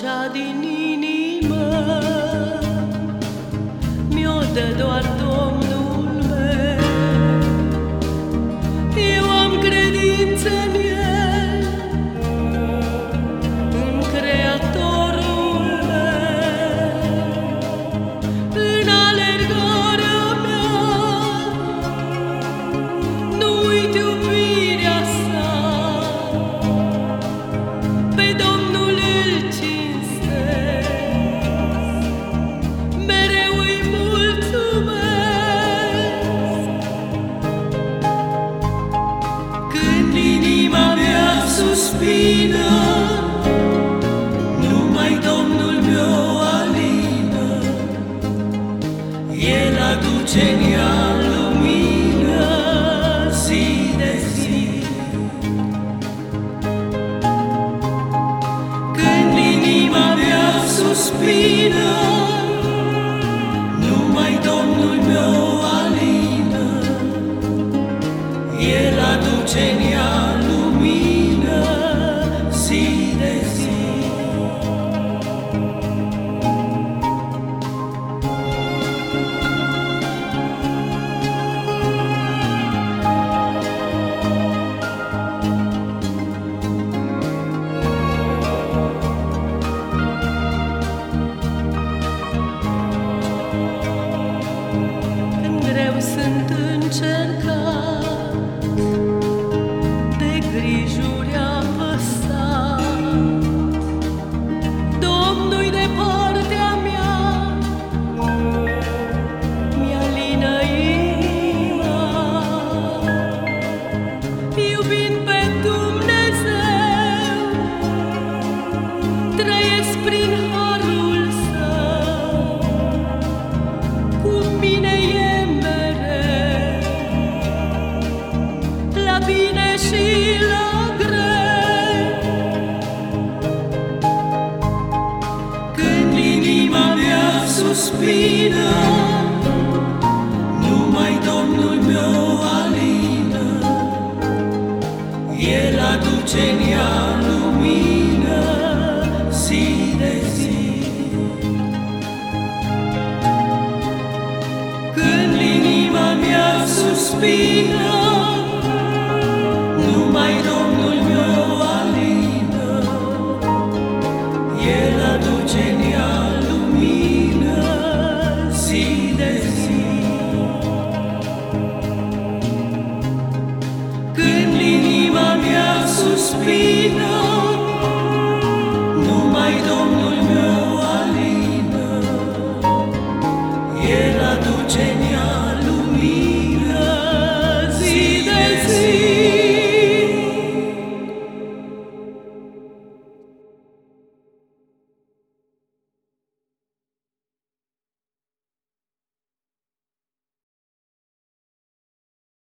স্বাধীন numai Domnul meu alină, El aduce în ea lumină zi de zi. Când inima mea suspină, numai Domnul meu alină, El aduce în ea sunt încercat, bine și la greu. Când inima mea suspină, numai Domnul meu alină, El aduce în ea lumină zi de zi. Când inima mea suspină,